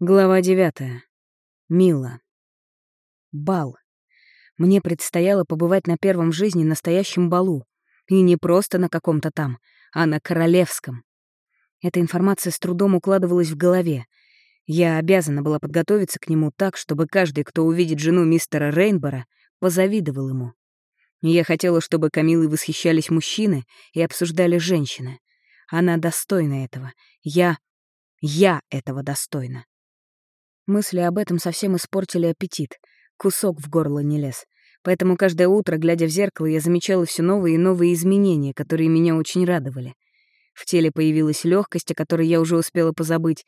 Глава девятая. Мила. Бал. Мне предстояло побывать на первом в жизни настоящем балу. И не просто на каком-то там, а на королевском. Эта информация с трудом укладывалась в голове. Я обязана была подготовиться к нему так, чтобы каждый, кто увидит жену мистера Рейнбора, позавидовал ему. Я хотела, чтобы Камилой восхищались мужчины и обсуждали женщины. Она достойна этого. Я... Я этого достойна. Мысли об этом совсем испортили аппетит. Кусок в горло не лез. Поэтому каждое утро, глядя в зеркало, я замечала все новые и новые изменения, которые меня очень радовали. В теле появилась легкость, о которой я уже успела позабыть.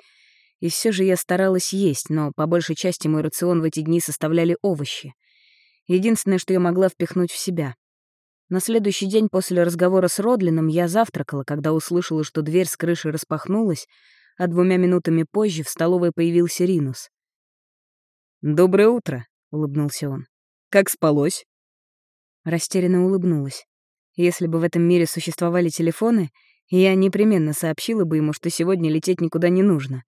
И все же я старалась есть, но по большей части мой рацион в эти дни составляли овощи. Единственное, что я могла впихнуть в себя. На следующий день после разговора с Родлином я завтракала, когда услышала, что дверь с крыши распахнулась, а двумя минутами позже в столовой появился Ринус. «Доброе утро», — улыбнулся он. «Как спалось?» Растерянно улыбнулась. Если бы в этом мире существовали телефоны, я непременно сообщила бы ему, что сегодня лететь никуда не нужно.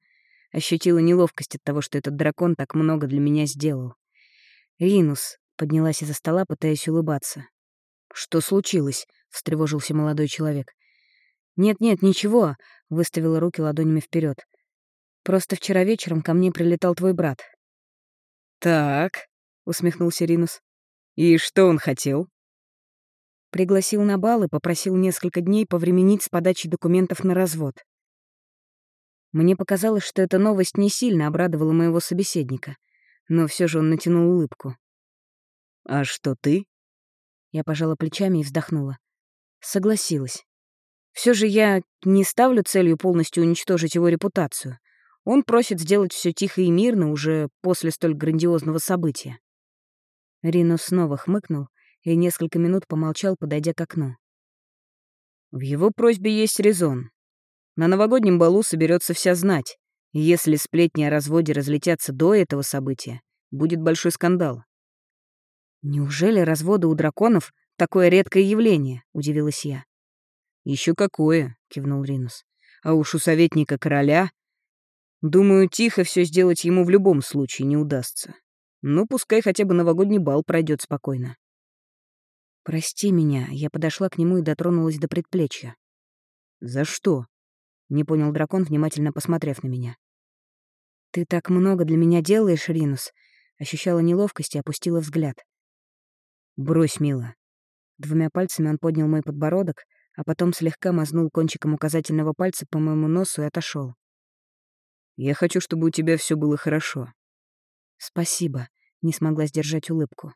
Ощутила неловкость от того, что этот дракон так много для меня сделал. «Ринус», — поднялась из-за стола, пытаясь улыбаться. «Что случилось?» — встревожился молодой человек. «Нет-нет, ничего», — выставила руки ладонями вперед. «Просто вчера вечером ко мне прилетал твой брат». «Так», — усмехнулся Ринус. «И что он хотел?» Пригласил на бал и попросил несколько дней повременить с подачей документов на развод. Мне показалось, что эта новость не сильно обрадовала моего собеседника, но все же он натянул улыбку. «А что ты?» Я пожала плечами и вздохнула. Согласилась. Все же я не ставлю целью полностью уничтожить его репутацию. Он просит сделать все тихо и мирно уже после столь грандиозного события. Рино снова хмыкнул и несколько минут помолчал, подойдя к окну. В его просьбе есть резон. На новогоднем балу соберется вся знать, если сплетни о разводе разлетятся до этого события, будет большой скандал. «Неужели разводы у драконов — такое редкое явление?» — удивилась я. Еще какое, кивнул Ринус. А уж у советника короля... Думаю, тихо все сделать ему в любом случае не удастся. Ну, пускай хотя бы новогодний бал пройдет спокойно. «Прости меня», — я подошла к нему и дотронулась до предплечья. «За что?» — не понял дракон, внимательно посмотрев на меня. «Ты так много для меня делаешь, Ринус», — ощущала неловкость и опустила взгляд. «Брось, мила». Двумя пальцами он поднял мой подбородок, а потом слегка мазнул кончиком указательного пальца по моему носу и отошел. «Я хочу, чтобы у тебя все было хорошо». «Спасибо», — не смогла сдержать улыбку.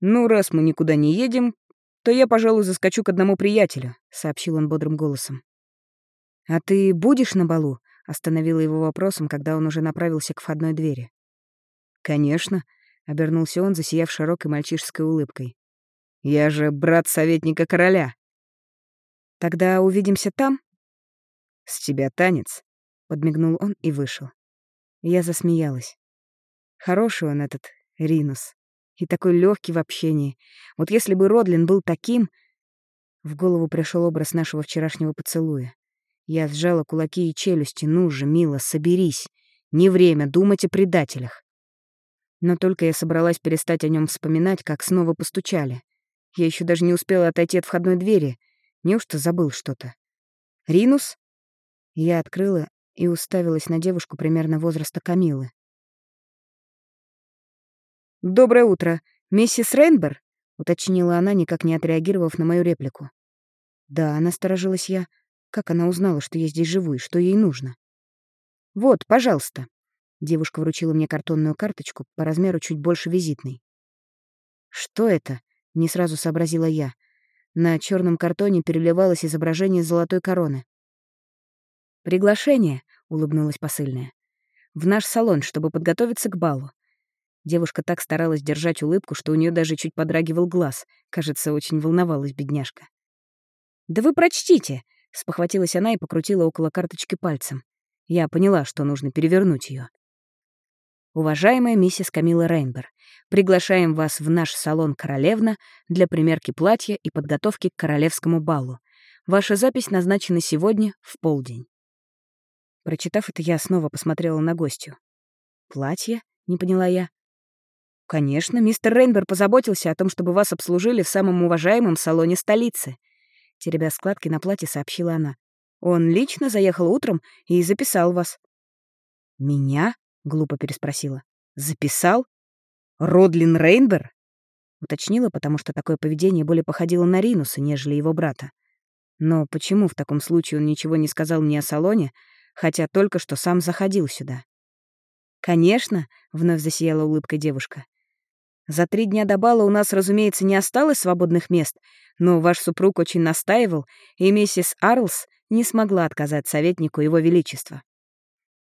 «Ну, раз мы никуда не едем, то я, пожалуй, заскочу к одному приятелю», — сообщил он бодрым голосом. «А ты будешь на балу?» — остановила его вопросом, когда он уже направился к входной двери. «Конечно», — обернулся он, засияв широкой мальчишеской улыбкой. «Я же брат советника короля». «Тогда увидимся там?» «С тебя танец», — подмигнул он и вышел. Я засмеялась. Хороший он этот, Ринус. И такой легкий в общении. Вот если бы Родлин был таким... В голову пришел образ нашего вчерашнего поцелуя. Я сжала кулаки и челюсти. «Ну же, мило, соберись. Не время думать о предателях». Но только я собралась перестать о нем вспоминать, как снова постучали. Я еще даже не успела отойти от входной двери — Неужто забыл что-то? Ринус? Я открыла и уставилась на девушку примерно возраста Камилы. «Доброе утро, миссис Рейнбер?» — уточнила она, никак не отреагировав на мою реплику. «Да», — насторожилась я. «Как она узнала, что я здесь живу и что ей нужно?» «Вот, пожалуйста». Девушка вручила мне картонную карточку, по размеру чуть больше визитной. «Что это?» — не сразу сообразила я. На черном картоне переливалось изображение золотой короны. «Приглашение», — улыбнулась посыльная. «В наш салон, чтобы подготовиться к балу». Девушка так старалась держать улыбку, что у нее даже чуть подрагивал глаз. Кажется, очень волновалась бедняжка. «Да вы прочтите!» — спохватилась она и покрутила около карточки пальцем. Я поняла, что нужно перевернуть ее. Уважаемая миссис Камила Рейнбер, приглашаем вас в наш салон «Королевна» для примерки платья и подготовки к королевскому балу. Ваша запись назначена сегодня в полдень. Прочитав это, я снова посмотрела на гостью. «Платье?» — не поняла я. «Конечно, мистер Рейнбер позаботился о том, чтобы вас обслужили в самом уважаемом салоне столицы», — теребя складки на платье, сообщила она. «Он лично заехал утром и записал вас». «Меня?» — глупо переспросила. «Записал? Родлин Рейнбер?» Уточнила, потому что такое поведение более походило на Ринуса, нежели его брата. Но почему в таком случае он ничего не сказал мне о салоне, хотя только что сам заходил сюда? «Конечно», — вновь засияла улыбкой девушка. «За три дня до бала у нас, разумеется, не осталось свободных мест, но ваш супруг очень настаивал, и миссис Арлс не смогла отказать советнику его величества».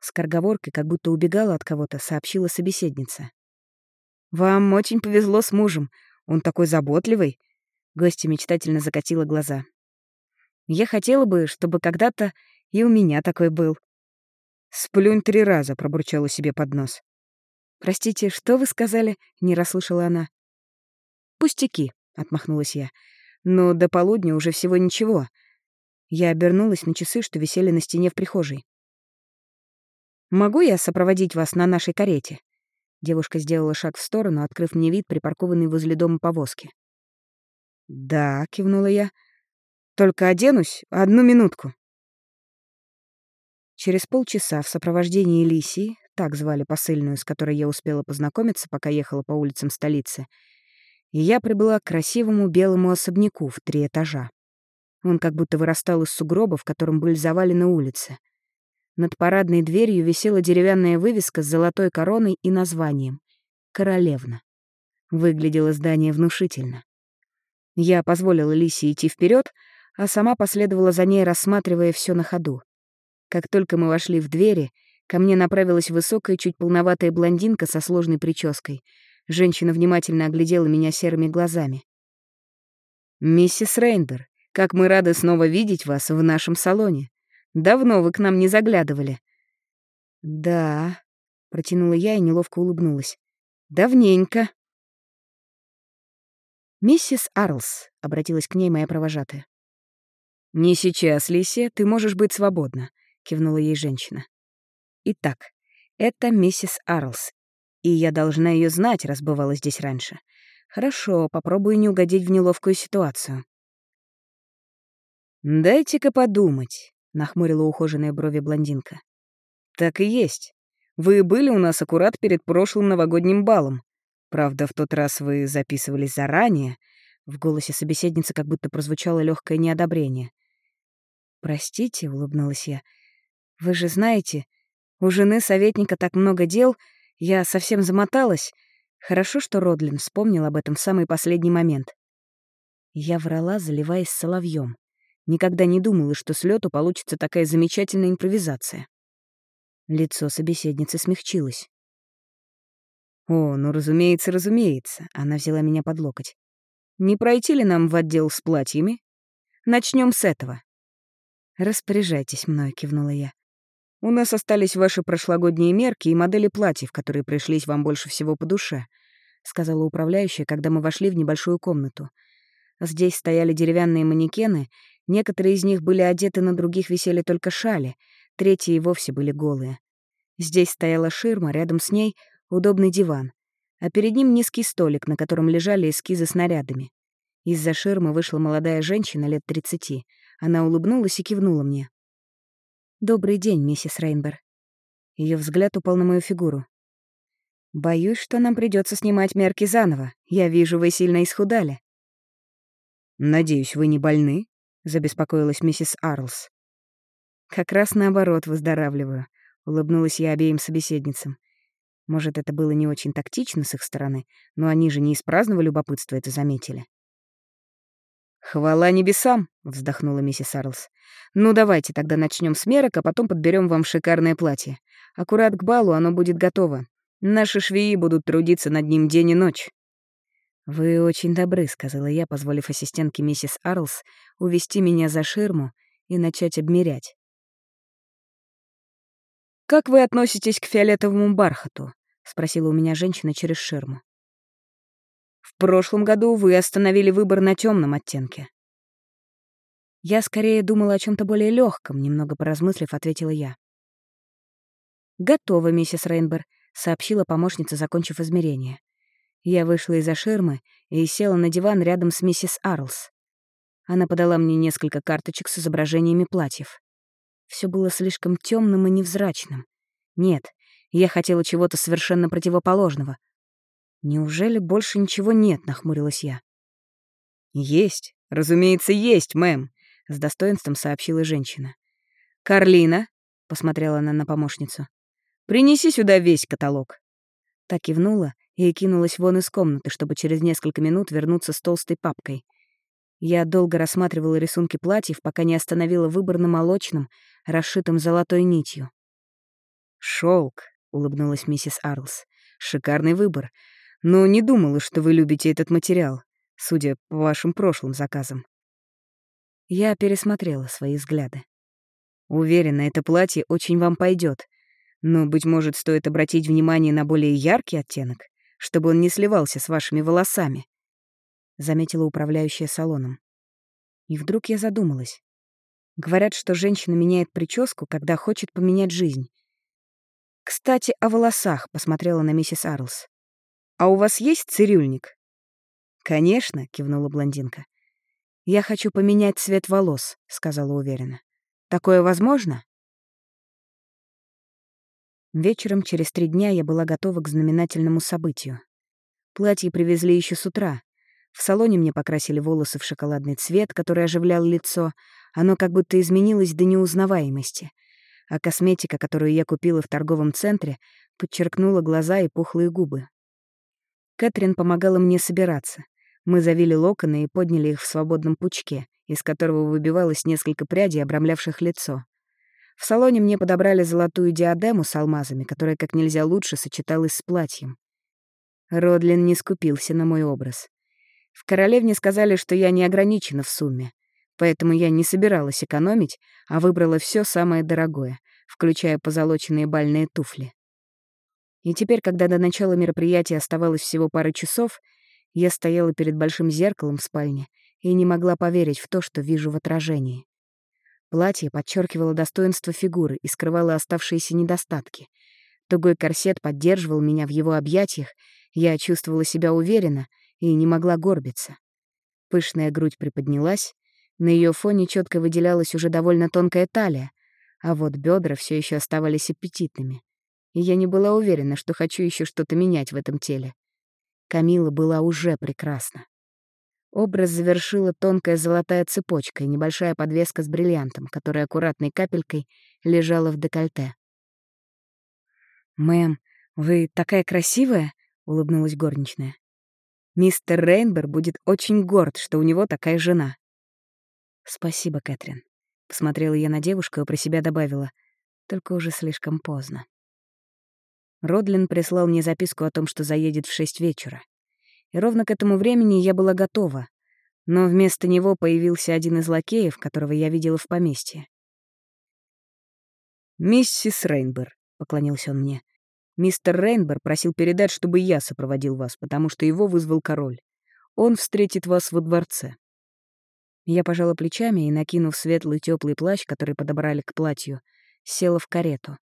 Скороговоркой, как будто убегала от кого-то, сообщила собеседница. «Вам очень повезло с мужем. Он такой заботливый». Гостья мечтательно закатила глаза. «Я хотела бы, чтобы когда-то и у меня такой был». «Сплюнь три раза», — пробурчала себе под нос. «Простите, что вы сказали?» — не расслышала она. «Пустяки», — отмахнулась я. «Но до полудня уже всего ничего». Я обернулась на часы, что висели на стене в прихожей. «Могу я сопроводить вас на нашей карете?» Девушка сделала шаг в сторону, открыв мне вид припаркованной возле дома повозки. «Да», — кивнула я. «Только оденусь. Одну минутку». Через полчаса в сопровождении Лисии, так звали посыльную, с которой я успела познакомиться, пока ехала по улицам столицы, я прибыла к красивому белому особняку в три этажа. Он как будто вырастал из сугроба, в котором были завалены улицы — над парадной дверью висела деревянная вывеска с золотой короной и названием «Королевна». Выглядело здание внушительно. Я позволила Лисе идти вперед, а сама последовала за ней, рассматривая все на ходу. Как только мы вошли в двери, ко мне направилась высокая, чуть полноватая блондинка со сложной прической. Женщина внимательно оглядела меня серыми глазами. «Миссис Рейнбер, как мы рады снова видеть вас в нашем салоне. Давно вы к нам не заглядывали». «Да», — протянула я и неловко улыбнулась. «Давненько». «Миссис Арлс», — обратилась к ней моя провожатая. «Не сейчас, Лисия, ты можешь быть свободна», — кивнула ей женщина. «Итак, это миссис Арлс, и я должна ее знать, раз бывала здесь раньше. Хорошо, попробую не угодить в неловкую ситуацию». «Дайте-ка подумать», — нахмурила ухоженные брови блондинка. «Так и есть. Вы были у нас аккурат перед прошлым новогодним балом. Правда, в тот раз вы записывались заранее». В голосе собеседницы как будто прозвучало легкое неодобрение. «Простите», — улыбнулась я. «Вы же знаете, у жены советника так много дел, я совсем замоталась. Хорошо, что Родлин вспомнил об этом в самый последний момент». Я врала, заливаясь соловьем. Никогда не думала, что с лету получится такая замечательная импровизация. Лицо собеседницы смягчилось. «О, ну, разумеется, разумеется», — она взяла меня под локоть. «Не пройти ли нам в отдел с платьями? Начнем с этого». «Распоряжайтесь мной», — кивнула я. «У нас остались ваши прошлогодние мерки и модели платьев, которые пришлись вам больше всего по душе», — сказала управляющая, когда мы вошли в небольшую комнату. Здесь стояли деревянные манекены, Некоторые из них были одеты, на других висели только шали, третьи и вовсе были голые. Здесь стояла ширма, рядом с ней — удобный диван, а перед ним низкий столик, на котором лежали эскизы с нарядами. Из-за ширмы вышла молодая женщина лет тридцати. Она улыбнулась и кивнула мне. «Добрый день, миссис Рейнбер». Ее взгляд упал на мою фигуру. «Боюсь, что нам придется снимать мерки заново. Я вижу, вы сильно исхудали». «Надеюсь, вы не больны?» — забеспокоилась миссис Арлс. «Как раз наоборот выздоравливаю», — улыбнулась я обеим собеседницам. Может, это было не очень тактично с их стороны, но они же не из праздного любопытства это заметили. «Хвала небесам!» — вздохнула миссис Арлс. «Ну, давайте тогда начнем с мерок, а потом подберем вам шикарное платье. Аккурат к балу оно будет готово. Наши швеи будут трудиться над ним день и ночь». «Вы очень добры», — сказала я, позволив ассистентке миссис Арлс увести меня за ширму и начать обмерять. «Как вы относитесь к фиолетовому бархату?» — спросила у меня женщина через ширму. «В прошлом году вы остановили выбор на темном оттенке». Я скорее думала о чем то более легком, немного поразмыслив, ответила я. «Готово, миссис Рейнбер», — сообщила помощница, закончив измерение. Я вышла из-за ширмы и села на диван рядом с миссис Арлс. Она подала мне несколько карточек с изображениями платьев. Все было слишком темным и невзрачным. Нет, я хотела чего-то совершенно противоположного. «Неужели больше ничего нет?» — нахмурилась я. «Есть, разумеется, есть, мэм», — с достоинством сообщила женщина. «Карлина», — посмотрела она на помощницу, — «принеси сюда весь каталог». Так кивнула и кинулась вон из комнаты, чтобы через несколько минут вернуться с толстой папкой. Я долго рассматривала рисунки платьев, пока не остановила выбор на молочном, расшитом золотой нитью. Шелк, улыбнулась миссис Арлс. «Шикарный выбор. Но не думала, что вы любите этот материал, судя по вашим прошлым заказам». Я пересмотрела свои взгляды. Уверена, это платье очень вам пойдет, но, быть может, стоит обратить внимание на более яркий оттенок, чтобы он не сливался с вашими волосами», — заметила управляющая салоном. И вдруг я задумалась. Говорят, что женщина меняет прическу, когда хочет поменять жизнь. «Кстати, о волосах», — посмотрела на миссис Арлс. «А у вас есть цирюльник?» «Конечно», — кивнула блондинка. «Я хочу поменять цвет волос», — сказала уверенно. «Такое возможно?» Вечером через три дня я была готова к знаменательному событию. Платье привезли еще с утра. В салоне мне покрасили волосы в шоколадный цвет, который оживлял лицо. Оно как будто изменилось до неузнаваемости — а косметика, которую я купила в торговом центре, подчеркнула глаза и пухлые губы. Кэтрин помогала мне собираться. Мы завили локоны и подняли их в свободном пучке, из которого выбивалось несколько прядей, обрамлявших лицо. В салоне мне подобрали золотую диадему с алмазами, которая как нельзя лучше сочеталась с платьем. Родлин не скупился на мой образ. В королевне сказали, что я не ограничена в сумме, поэтому я не собиралась экономить, а выбрала все самое дорогое, включая позолоченные бальные туфли. И теперь, когда до начала мероприятия оставалось всего пара часов, я стояла перед большим зеркалом в спальне и не могла поверить в то, что вижу в отражении. Платье подчеркивало достоинство фигуры и скрывало оставшиеся недостатки. Тугой корсет поддерживал меня в его объятиях, я чувствовала себя уверенно и не могла горбиться. Пышная грудь приподнялась, на ее фоне четко выделялась уже довольно тонкая талия, а вот бедра все еще оставались аппетитными. И я не была уверена, что хочу еще что-то менять в этом теле. Камила была уже прекрасна. Образ завершила тонкая золотая цепочка и небольшая подвеска с бриллиантом, которая аккуратной капелькой лежала в декольте. «Мэм, вы такая красивая!» — улыбнулась горничная. «Мистер Рейнбер будет очень горд, что у него такая жена». «Спасибо, Кэтрин». Посмотрела я на девушку и про себя добавила. Только уже слишком поздно. Родлин прислал мне записку о том, что заедет в шесть вечера. И ровно к этому времени я была готова. Но вместо него появился один из лакеев, которого я видела в поместье. «Миссис Рейнбер», — поклонился он мне. «Мистер Рейнбер просил передать, чтобы я сопроводил вас, потому что его вызвал король. Он встретит вас во дворце». Я пожала плечами и, накинув светлый теплый плащ, который подобрали к платью, села в карету.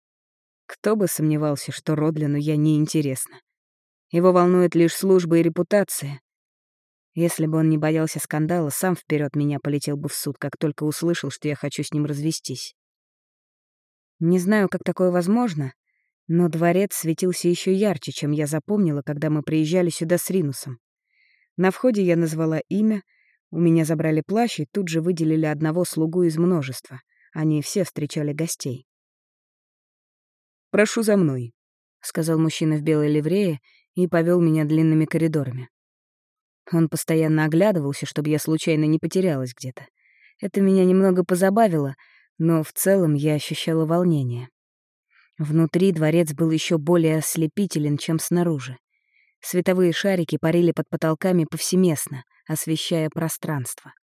Кто бы сомневался, что Родлину я неинтересна. Его волнует лишь служба и репутация. Если бы он не боялся скандала, сам вперед меня полетел бы в суд, как только услышал, что я хочу с ним развестись. Не знаю, как такое возможно, но дворец светился еще ярче, чем я запомнила, когда мы приезжали сюда с Ринусом. На входе я назвала имя — у меня забрали плащ и тут же выделили одного слугу из множества. Они все встречали гостей. «Прошу за мной», — сказал мужчина в белой ливрее и повел меня длинными коридорами. Он постоянно оглядывался, чтобы я случайно не потерялась где-то. Это меня немного позабавило, но в целом я ощущала волнение. Внутри дворец был еще более ослепителен, чем снаружи. Световые шарики парили под потолками повсеместно, освещая пространство.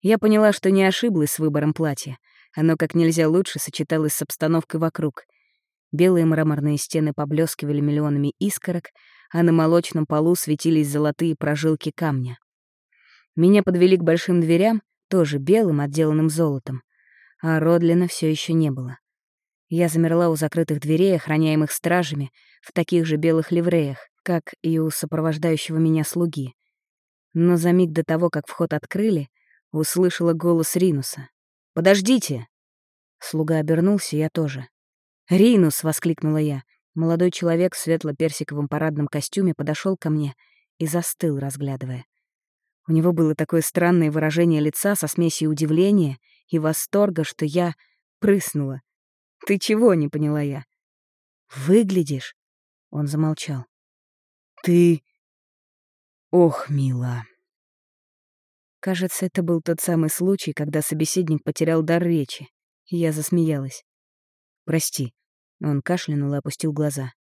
Я поняла, что не ошиблась с выбором платья. Оно как нельзя лучше сочеталось с обстановкой вокруг. Белые мраморные стены поблескивали миллионами искорок, а на молочном полу светились золотые прожилки камня. Меня подвели к большим дверям, тоже белым, отделанным золотом, а Родлина все еще не было. Я замерла у закрытых дверей, охраняемых стражами, в таких же белых ливреях, как и у сопровождающего меня слуги. Но за миг до того, как вход открыли, услышала голос Ринуса. «Подождите!» Слуга обернулся, я тоже. «Ринус!» — воскликнула я. Молодой человек в светло-персиковом парадном костюме подошел ко мне и застыл, разглядывая. У него было такое странное выражение лица со смесью удивления и восторга, что я прыснула. «Ты чего?» — не поняла я. «Выглядишь?» — он замолчал. «Ты...» «Ох, мила...» Кажется, это был тот самый случай, когда собеседник потерял дар речи. Я засмеялась. «Прости». Он кашлянул и опустил глаза.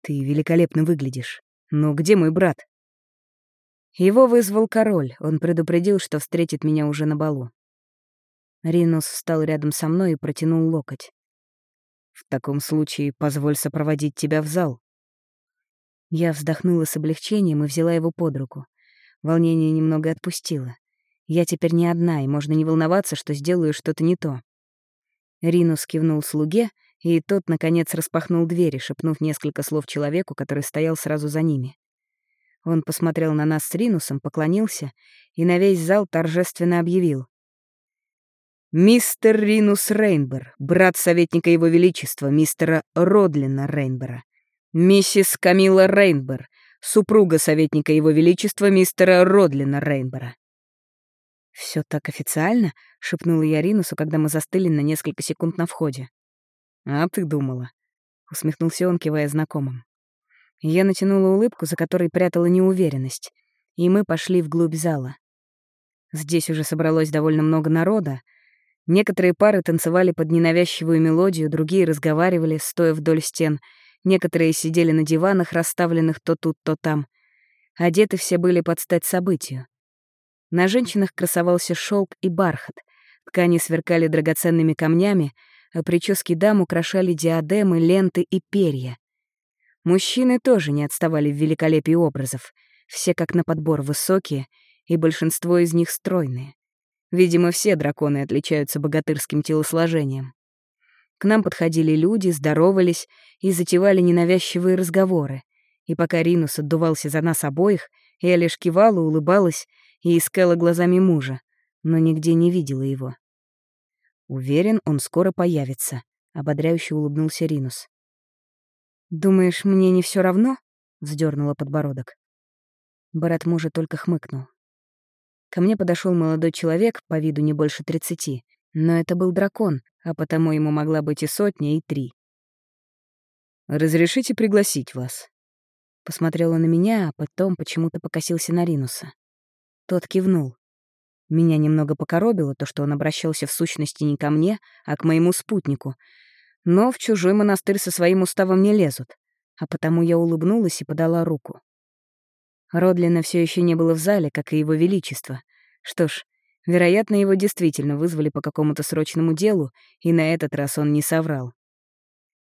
«Ты великолепно выглядишь. Но где мой брат?» Его вызвал король. Он предупредил, что встретит меня уже на балу. Ринус встал рядом со мной и протянул локоть. «В таком случае позволь сопроводить тебя в зал». Я вздохнула с облегчением и взяла его под руку. Волнение немного отпустило. Я теперь не одна, и можно не волноваться, что сделаю что-то не то. Ринус кивнул слуге, и тот, наконец, распахнул двери, шепнув несколько слов человеку, который стоял сразу за ними. Он посмотрел на нас с Ринусом, поклонился и на весь зал торжественно объявил. «Мистер Ринус Рейнбер, брат советника Его Величества, мистера Родлина Рейнбера. Миссис Камила Рейнбер, супруга советника Его Величества, мистера Родлина Рейнбера». Все так официально?» — шепнула я Ринусу, когда мы застыли на несколько секунд на входе. «А ты думала?» — усмехнулся он, кивая знакомым. Я натянула улыбку, за которой прятала неуверенность, и мы пошли вглубь зала. Здесь уже собралось довольно много народа. Некоторые пары танцевали под ненавязчивую мелодию, другие разговаривали, стоя вдоль стен. Некоторые сидели на диванах, расставленных то тут, то там. Одеты все были под стать событию. На женщинах красовался шелк и бархат, ткани сверкали драгоценными камнями, а прически дам украшали диадемы, ленты и перья. Мужчины тоже не отставали в великолепии образов, все как на подбор высокие, и большинство из них стройные. Видимо, все драконы отличаются богатырским телосложением. К нам подходили люди, здоровались и затевали ненавязчивые разговоры. И пока Ринус отдувался за нас обоих, я лишь кивала, улыбалась и искала глазами мужа, но нигде не видела его. Уверен, он скоро появится, ободряюще улыбнулся Ринус. Думаешь, мне не все равно? вздернула подбородок. Брат мужа только хмыкнул. Ко мне подошел молодой человек, по виду не больше тридцати, но это был дракон, а потому ему могла быть и сотня, и три. «Разрешите пригласить вас?» Посмотрел он на меня, а потом почему-то покосился на Ринуса. Тот кивнул. Меня немного покоробило то, что он обращался в сущности не ко мне, а к моему спутнику. Но в чужой монастырь со своим уставом не лезут, а потому я улыбнулась и подала руку. Родлина все еще не было в зале, как и его величество. Что ж, вероятно, его действительно вызвали по какому-то срочному делу, и на этот раз он не соврал.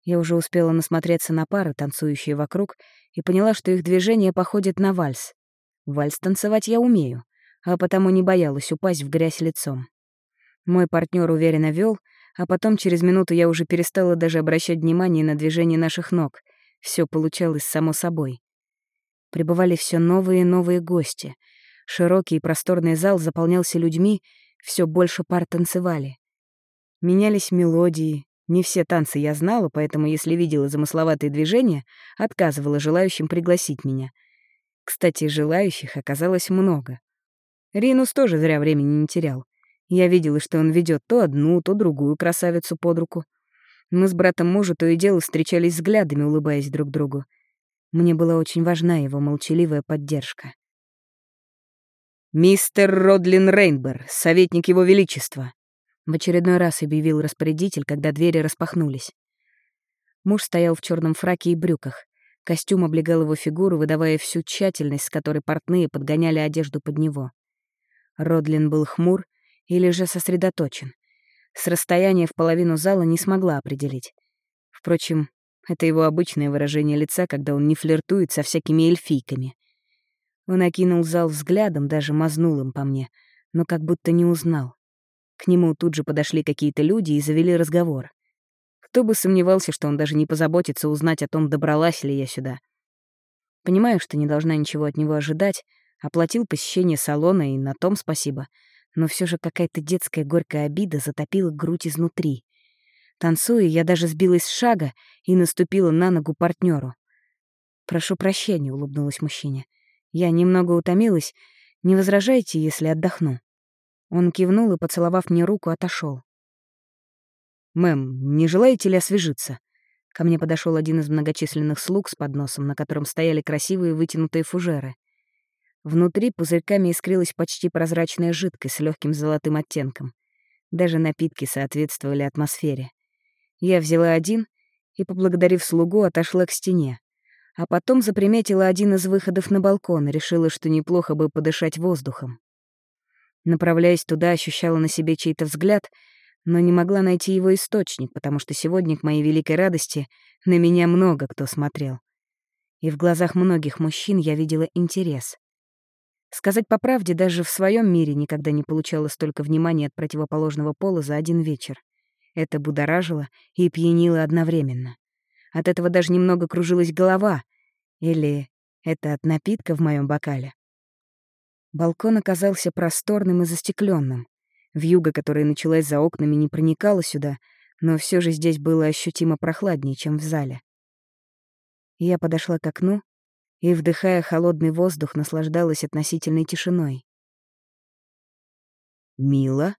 Я уже успела насмотреться на пары, танцующие вокруг, и поняла, что их движения походят на вальс. Вальс танцевать я умею, а потому не боялась упасть в грязь лицом. Мой партнер уверенно вел, а потом через минуту я уже перестала даже обращать внимание на движение наших ног. Все получалось само собой. Прибывали все новые и новые гости. Широкий и просторный зал заполнялся людьми, все больше пар танцевали. Менялись мелодии. Не все танцы я знала, поэтому, если видела замысловатые движения, отказывала желающим пригласить меня. Кстати, желающих оказалось много. Ринус тоже зря времени не терял. Я видела, что он ведет то одну, то другую красавицу под руку. Мы с братом мужа то и дело встречались взглядами, улыбаясь друг другу. Мне была очень важна его молчаливая поддержка. «Мистер Родлин Рейнбер, советник его величества», — в очередной раз объявил распорядитель, когда двери распахнулись. Муж стоял в черном фраке и брюках. Костюм облегал его фигуру, выдавая всю тщательность, с которой портные подгоняли одежду под него. Родлин был хмур или же сосредоточен. С расстояния в половину зала не смогла определить. Впрочем, это его обычное выражение лица, когда он не флиртует со всякими эльфийками. Он окинул зал взглядом, даже мазнул им по мне, но как будто не узнал. К нему тут же подошли какие-то люди и завели разговор. Кто бы сомневался, что он даже не позаботится узнать о том, добралась ли я сюда. Понимаю, что не должна ничего от него ожидать, оплатил посещение салона, и на том спасибо. Но все же какая-то детская горькая обида затопила грудь изнутри. Танцуя, я даже сбилась с шага и наступила на ногу партнеру. «Прошу прощения», — улыбнулась мужчине. «Я немного утомилась. Не возражайте, если отдохну». Он кивнул и, поцеловав мне руку, отошел. «Мэм, не желаете ли освежиться?» Ко мне подошел один из многочисленных слуг с подносом, на котором стояли красивые вытянутые фужеры. Внутри пузырьками искрилась почти прозрачная жидкость с легким золотым оттенком. Даже напитки соответствовали атмосфере. Я взяла один и, поблагодарив слугу, отошла к стене. А потом заприметила один из выходов на балкон решила, что неплохо бы подышать воздухом. Направляясь туда, ощущала на себе чей-то взгляд, но не могла найти его источник, потому что сегодня, к моей великой радости, на меня много кто смотрел. И в глазах многих мужчин я видела интерес. Сказать по правде, даже в своем мире никогда не получала столько внимания от противоположного пола за один вечер. Это будоражило и пьянило одновременно. От этого даже немного кружилась голова. Или это от напитка в моем бокале. Балкон оказался просторным и застекленным. Вьюга, которая началась за окнами, не проникала сюда, но все же здесь было ощутимо прохладнее, чем в зале. Я подошла к окну и, вдыхая холодный воздух, наслаждалась относительной тишиной. «Мила?»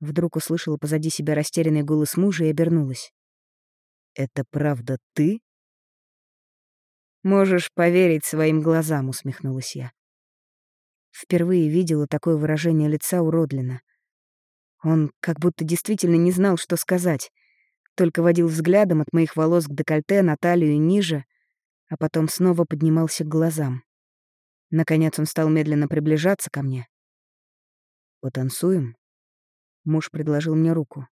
Вдруг услышала позади себя растерянный голос мужа и обернулась. «Это правда ты?» «Можешь поверить своим глазам», — усмехнулась я. Впервые видела такое выражение лица у Родлина. Он как будто действительно не знал, что сказать, только водил взглядом от моих волос к декольте, на талию и ниже, а потом снова поднимался к глазам. Наконец он стал медленно приближаться ко мне. «Потанцуем?» Муж предложил мне руку.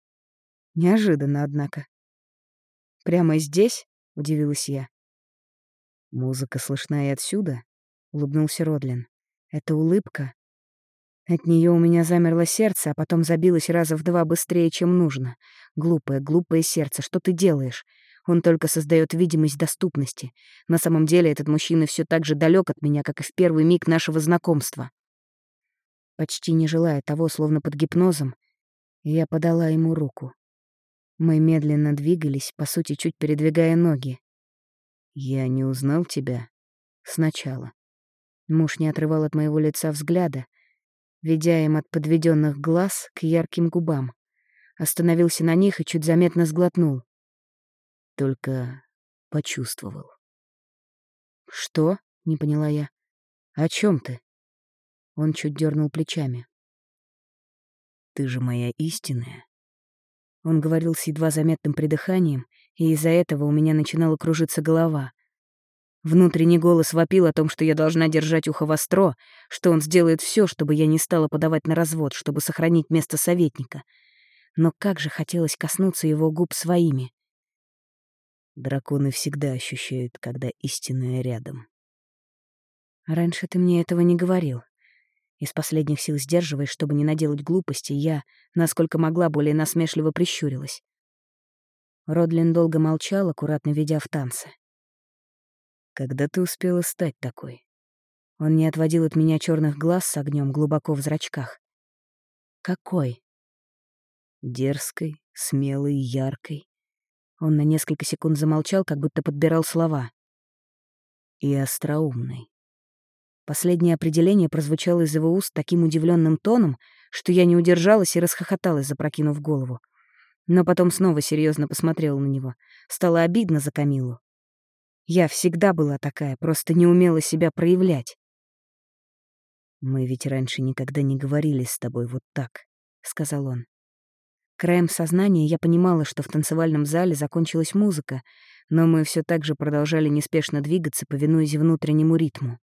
Неожиданно, однако. «Прямо здесь?» — удивилась я. «Музыка слышна и отсюда», — улыбнулся Родлин. «Это улыбка. От нее у меня замерло сердце, а потом забилось раза в два быстрее, чем нужно. Глупое, глупое сердце, что ты делаешь? Он только создает видимость доступности. На самом деле этот мужчина все так же далек от меня, как и в первый миг нашего знакомства. Почти не желая того, словно под гипнозом, я подала ему руку. Мы медленно двигались, по сути, чуть передвигая ноги. «Я не узнал тебя сначала». Муж не отрывал от моего лица взгляда, ведя им от подведенных глаз к ярким губам. Остановился на них и чуть заметно сглотнул. Только почувствовал. «Что?» — не поняла я. «О чем ты?» Он чуть дернул плечами. Ты же моя истинная». Он говорил с едва заметным придыханием, и из-за этого у меня начинала кружиться голова. Внутренний голос вопил о том, что я должна держать ухо востро, что он сделает все, чтобы я не стала подавать на развод, чтобы сохранить место советника. Но как же хотелось коснуться его губ своими. Драконы всегда ощущают, когда истинная рядом. Раньше ты мне этого не говорил. Из последних сил сдерживаясь, чтобы не наделать глупости, я, насколько могла, более насмешливо прищурилась. Родлин долго молчал, аккуратно ведя в танце. «Когда ты успела стать такой?» Он не отводил от меня черных глаз с огнем глубоко в зрачках. «Какой?» «Дерзкой, смелой, яркой». Он на несколько секунд замолчал, как будто подбирал слова. «И остроумной». Последнее определение прозвучало из его уст таким удивленным тоном, что я не удержалась и расхохоталась, запрокинув голову. Но потом снова серьезно посмотрела на него. Стало обидно за Камилу. Я всегда была такая, просто не умела себя проявлять. «Мы ведь раньше никогда не говорили с тобой вот так», — сказал он. Краем сознания я понимала, что в танцевальном зале закончилась музыка, но мы все так же продолжали неспешно двигаться, повинуясь внутреннему ритму.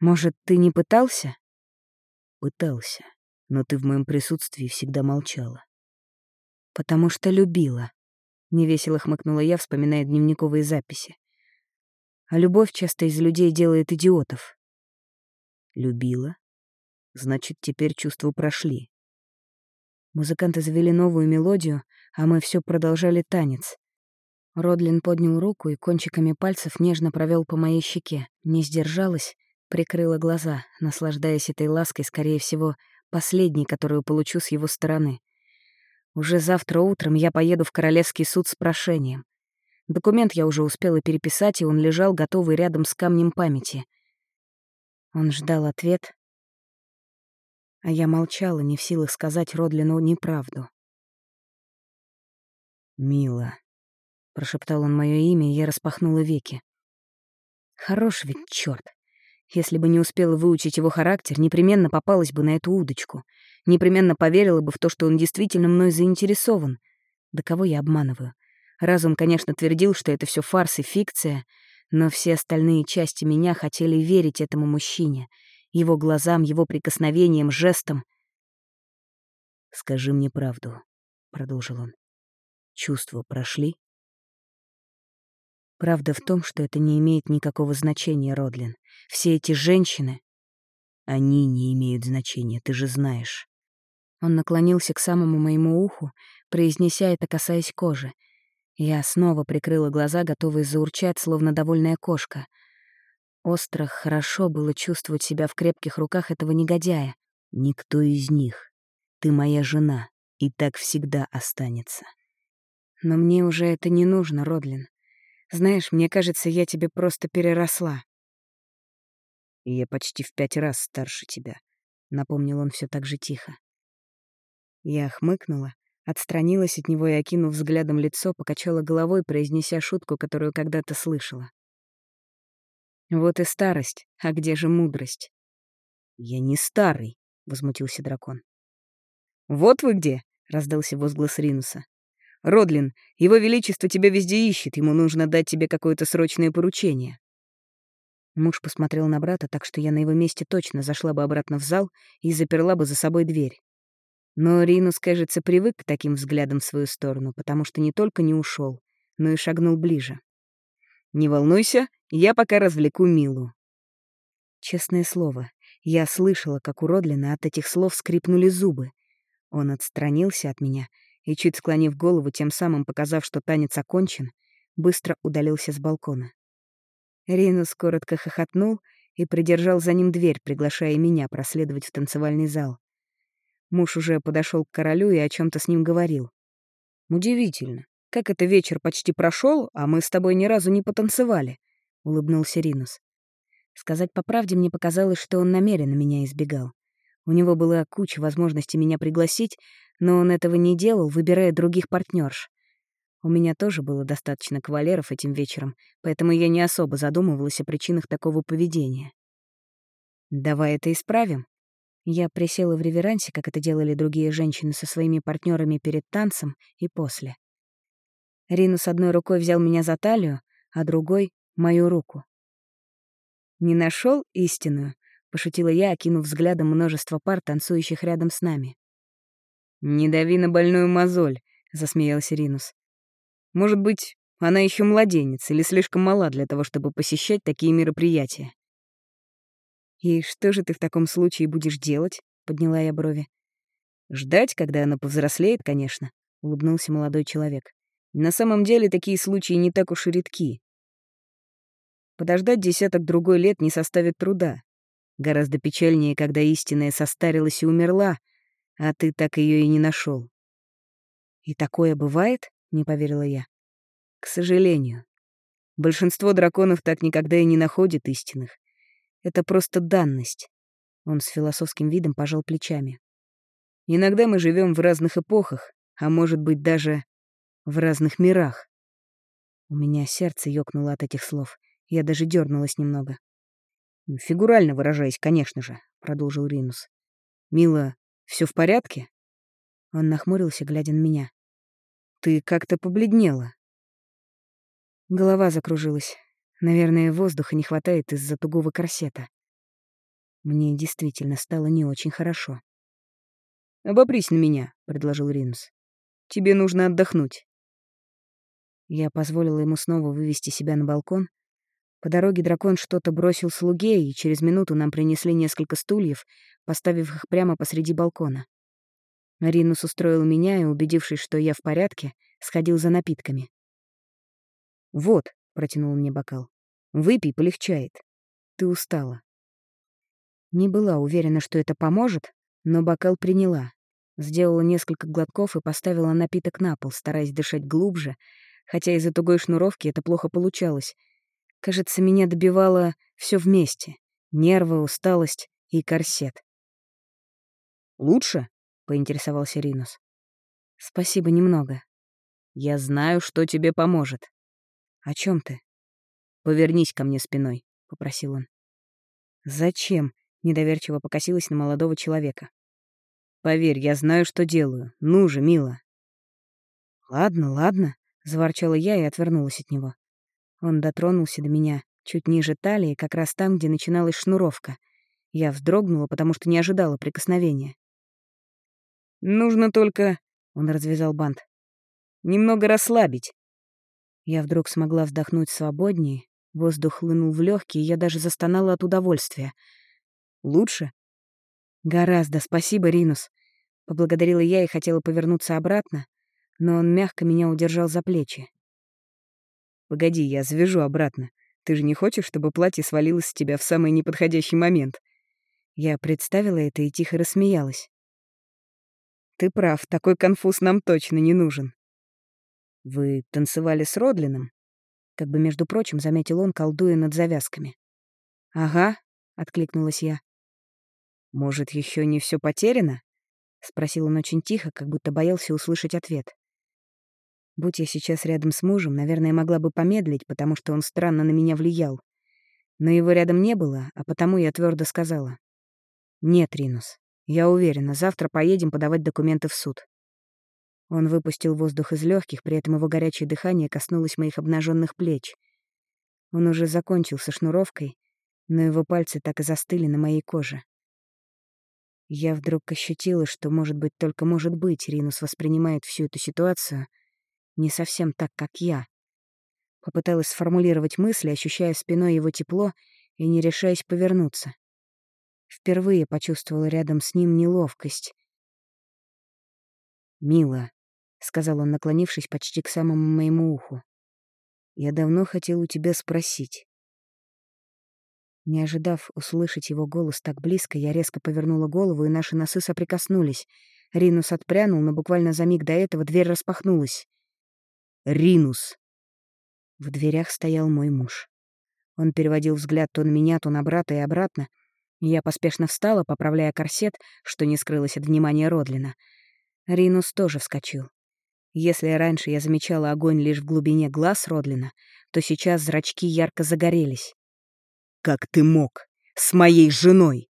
Может, ты не пытался? Пытался, но ты в моем присутствии всегда молчала. Потому что любила. Невесело хмыкнула я, вспоминая дневниковые записи. А любовь часто из людей делает идиотов. Любила? Значит, теперь чувства прошли. Музыканты завели новую мелодию, а мы все продолжали танец. Родлин поднял руку и кончиками пальцев нежно провел по моей щеке. Не сдержалась, прикрыла глаза, наслаждаясь этой лаской, скорее всего, последней, которую получу с его стороны. Уже завтра утром я поеду в Королевский суд с прошением. Документ я уже успела переписать, и он лежал готовый рядом с камнем памяти. Он ждал ответ, а я молчала, не в силах сказать Родлину неправду. «Мила», — прошептал он мое имя, и я распахнула веки. Хорош ведь черт. Если бы не успела выучить его характер, непременно попалась бы на эту удочку. Непременно поверила бы в то, что он действительно мной заинтересован. Да кого я обманываю? Разум, конечно, твердил, что это все фарс и фикция, но все остальные части меня хотели верить этому мужчине, его глазам, его прикосновениям, жестам. «Скажи мне правду», — продолжил он. «Чувства прошли?» Правда в том, что это не имеет никакого значения, Родлин. Все эти женщины... Они не имеют значения, ты же знаешь. Он наклонился к самому моему уху, произнеся это, касаясь кожи, я снова прикрыла глаза, готовая заурчать, словно довольная кошка. Остро хорошо было чувствовать себя в крепких руках этого негодяя. «Никто из них. Ты моя жена, и так всегда останется». «Но мне уже это не нужно, Родлин. Знаешь, мне кажется, я тебе просто переросла». «Я почти в пять раз старше тебя», — напомнил он все так же тихо. Я хмыкнула, Отстранилась от него и, окинув взглядом лицо, покачала головой, произнеся шутку, которую когда-то слышала. «Вот и старость, а где же мудрость?» «Я не старый», — возмутился дракон. «Вот вы где!» — раздался возглас Ринуса. «Родлин, его величество тебя везде ищет, ему нужно дать тебе какое-то срочное поручение». Муж посмотрел на брата так, что я на его месте точно зашла бы обратно в зал и заперла бы за собой дверь. Но Ринус, кажется, привык к таким взглядам в свою сторону, потому что не только не ушел, но и шагнул ближе. «Не волнуйся, я пока развлеку Милу». Честное слово, я слышала, как уродленно от этих слов скрипнули зубы. Он отстранился от меня и, чуть склонив голову, тем самым показав, что танец окончен, быстро удалился с балкона. Ринус коротко хохотнул и придержал за ним дверь, приглашая меня проследовать в танцевальный зал. Муж уже подошел к королю и о чем то с ним говорил. «Удивительно. Как это вечер почти прошел, а мы с тобой ни разу не потанцевали?» — улыбнулся Ринус. Сказать по правде, мне показалось, что он намеренно меня избегал. У него была куча возможностей меня пригласить, но он этого не делал, выбирая других партнерш. У меня тоже было достаточно кавалеров этим вечером, поэтому я не особо задумывалась о причинах такого поведения. «Давай это исправим», я присела в реверансе, как это делали другие женщины со своими партнерами перед танцем и после. Ринус одной рукой взял меня за талию, а другой — мою руку. «Не нашел истинную?» — пошутила я, окинув взглядом множество пар, танцующих рядом с нами. «Не дави на больную мозоль», — засмеялся Ринус. «Может быть, она еще младенец или слишком мала для того, чтобы посещать такие мероприятия?» «И что же ты в таком случае будешь делать?» — подняла я брови. «Ждать, когда она повзрослеет, конечно», — улыбнулся молодой человек. «На самом деле такие случаи не так уж и редки. Подождать десяток другой лет не составит труда. Гораздо печальнее, когда истинная состарилась и умерла, а ты так ее и не нашел. «И такое бывает?» — не поверила я. «К сожалению. Большинство драконов так никогда и не находит истинных. Это просто данность. Он с философским видом пожал плечами. Иногда мы живем в разных эпохах, а может быть даже в разных мирах. У меня сердце ёкнуло от этих слов. Я даже дернулась немного. «Фигурально выражаясь, конечно же», — продолжил Ринус. «Мила, все в порядке?» Он нахмурился, глядя на меня. «Ты как-то побледнела». Голова закружилась. Наверное, воздуха не хватает из-за тугого корсета. Мне действительно стало не очень хорошо. «Обопрись на меня», — предложил Ринус. «Тебе нужно отдохнуть». Я позволила ему снова вывести себя на балкон. По дороге дракон что-то бросил слуге, и через минуту нам принесли несколько стульев, поставив их прямо посреди балкона. Ринус устроил меня и, убедившись, что я в порядке, сходил за напитками. «Вот», — протянул мне бокал, — «выпей, полегчает. Ты устала». Не была уверена, что это поможет, но бокал приняла. Сделала несколько глотков и поставила напиток на пол, стараясь дышать глубже, хотя из-за тугой шнуровки это плохо получалось. Кажется, меня добивало все вместе — нервы, усталость и корсет. «Лучше?» — поинтересовался Ринус. «Спасибо немного». «Я знаю, что тебе поможет». «О чем ты?» «Повернись ко мне спиной», — попросил он. «Зачем?» — недоверчиво покосилась на молодого человека. «Поверь, я знаю, что делаю. Ну же, мила». «Ладно, ладно», — заворчала я и отвернулась от него. Он дотронулся до меня, чуть ниже талии, как раз там, где начиналась шнуровка. Я вздрогнула, потому что не ожидала прикосновения. «Нужно только...» — он развязал бант. «Немного расслабить». Я вдруг смогла вздохнуть свободнее, воздух хлынул в легкие, я даже застонала от удовольствия. «Лучше?» «Гораздо, спасибо, Ринус». Поблагодарила я и хотела повернуться обратно, но он мягко меня удержал за плечи. «Погоди, я завяжу обратно. Ты же не хочешь, чтобы платье свалилось с тебя в самый неподходящий момент?» Я представила это и тихо рассмеялась. Ты прав, такой конфуз нам точно не нужен. Вы танцевали с Родлином? Как бы, между прочим, заметил он, колдуя над завязками. Ага, откликнулась я. Может, еще не все потеряно? Спросил он очень тихо, как будто боялся услышать ответ. Будь я сейчас рядом с мужем, наверное, могла бы помедлить, потому что он странно на меня влиял. Но его рядом не было, а потому я твердо сказала. «Нет, Ринус, я уверена, завтра поедем подавать документы в суд. Он выпустил воздух из легких, при этом его горячее дыхание коснулось моих обнаженных плеч. Он уже закончил со шнуровкой, но его пальцы так и застыли на моей коже. Я вдруг ощутила, что, может быть, только может быть, Ринус воспринимает всю эту ситуацию не совсем так, как я. Попыталась сформулировать мысли, ощущая спиной его тепло и не решаясь повернуться. Впервые почувствовала рядом с ним неловкость. «Мила», — сказал он, наклонившись почти к самому моему уху, — «я давно хотел у тебя спросить». Не ожидав услышать его голос так близко, я резко повернула голову, и наши носы соприкоснулись. Ринус отпрянул, но буквально за миг до этого дверь распахнулась. «Ринус!» В дверях стоял мой муж. Он переводил взгляд то на меня, то на брата и обратно, я поспешно встала, поправляя корсет, что не скрылось от внимания Родлина. Ринус тоже вскочил. Если раньше я замечала огонь лишь в глубине глаз Родлина, то сейчас зрачки ярко загорелись. «Как ты мог? С моей женой!»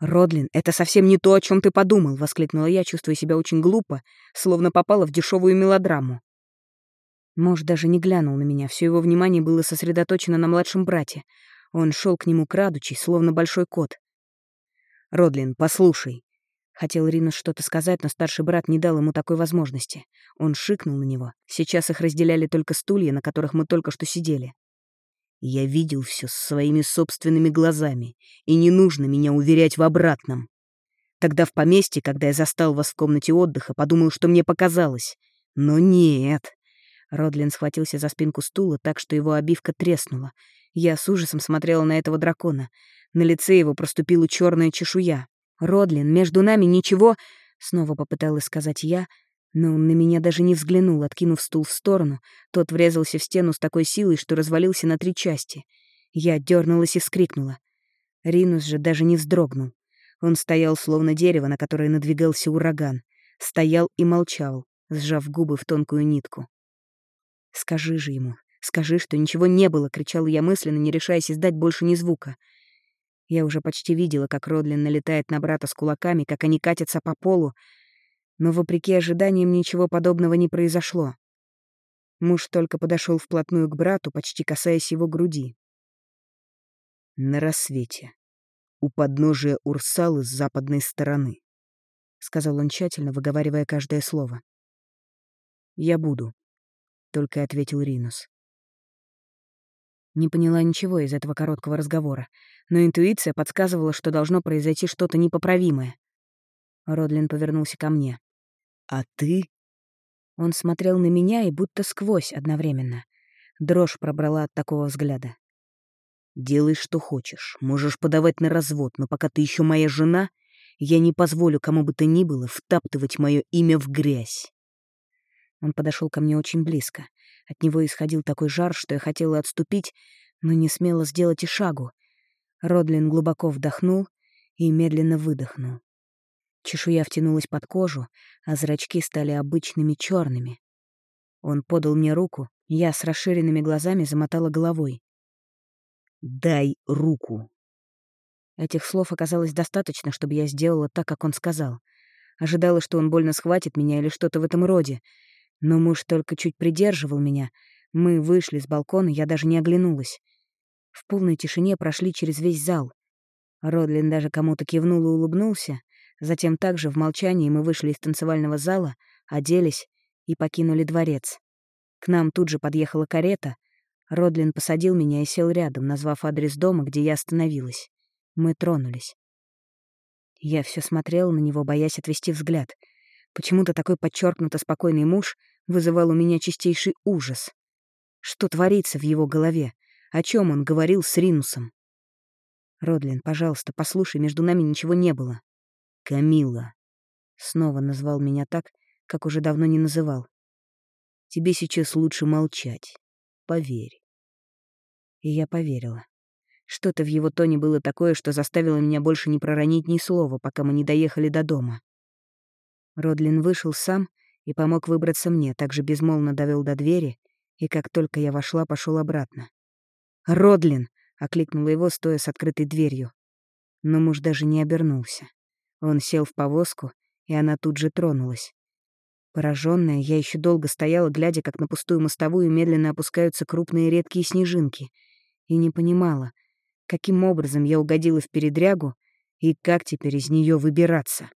«Родлин, это совсем не то, о чем ты подумал!» — воскликнула я, чувствуя себя очень глупо, словно попала в дешевую мелодраму. Муж даже не глянул на меня, все его внимание было сосредоточено на младшем брате, он шел к нему крадучий, словно большой кот. «Родлин, послушай». Хотел Ринус что-то сказать, но старший брат не дал ему такой возможности. Он шикнул на него. Сейчас их разделяли только стулья, на которых мы только что сидели. «Я видел все своими собственными глазами, и не нужно меня уверять в обратном. Тогда в поместье, когда я застал вас в комнате отдыха, подумал, что мне показалось. Но нет». Родлин схватился за спинку стула так, что его обивка треснула. Я с ужасом смотрела на этого дракона. На лице его проступила черная чешуя. «Родлин, между нами ничего...» — снова попыталась сказать я, но он на меня даже не взглянул, откинув стул в сторону. Тот врезался в стену с такой силой, что развалился на три части. Я дернулась и вскрикнула. Ринус же даже не вздрогнул. Он стоял, словно дерево, на которое надвигался ураган. Стоял и молчал, сжав губы в тонкую нитку. «Скажи же ему, «Скажи, что ничего не было!» — кричала я мысленно, не решаясь издать больше ни звука. Я уже почти видела, как Родлин налетает на брата с кулаками, как они катятся по полу, но, вопреки ожиданиям, ничего подобного не произошло. Муж только подошел вплотную к брату, почти касаясь его груди. «На рассвете. У подножия Урсалы с западной стороны», — сказал он тщательно, выговаривая каждое слово. «Я буду», — только ответил Ринус. Не поняла ничего из этого короткого разговора, но интуиция подсказывала, что должно произойти что-то непоправимое. Родлин повернулся ко мне. «А ты?» Он смотрел на меня и будто сквозь одновременно. Дрожь пробрала от такого взгляда. «Делай, что хочешь. Можешь подавать на развод, но пока ты еще моя жена, я не позволю кому бы то ни было втаптывать мое имя в грязь». Он подошел ко мне очень близко. От него исходил такой жар, что я хотела отступить, но не смела сделать и шагу. Родлин глубоко вдохнул и медленно выдохнул. Чешуя втянулась под кожу, а зрачки стали обычными черными. Он подал мне руку, я с расширенными глазами замотала головой. «Дай руку!» Этих слов оказалось достаточно, чтобы я сделала так, как он сказал. Ожидала, что он больно схватит меня или что-то в этом роде. Но муж только чуть придерживал меня. Мы вышли с балкона, я даже не оглянулась. В полной тишине прошли через весь зал. Родлин даже кому-то кивнул и улыбнулся. Затем также в молчании мы вышли из танцевального зала, оделись и покинули дворец. К нам тут же подъехала карета. Родлин посадил меня и сел рядом, назвав адрес дома, где я остановилась. Мы тронулись. Я все смотрела на него, боясь отвести взгляд. Почему-то такой подчеркнуто спокойный муж вызывал у меня чистейший ужас. Что творится в его голове? О чем он говорил с Ринусом? «Родлин, пожалуйста, послушай, между нами ничего не было». «Камила», — снова назвал меня так, как уже давно не называл. «Тебе сейчас лучше молчать. Поверь». И я поверила. Что-то в его тоне было такое, что заставило меня больше не проронить ни слова, пока мы не доехали до дома. Родлин вышел сам и помог выбраться мне, также безмолвно довел до двери, и как только я вошла, пошел обратно. «Родлин!» — окликнула его, стоя с открытой дверью. Но муж даже не обернулся. Он сел в повозку, и она тут же тронулась. Пораженная, я еще долго стояла, глядя, как на пустую мостовую медленно опускаются крупные редкие снежинки, и не понимала, каким образом я угодила в передрягу и как теперь из нее выбираться.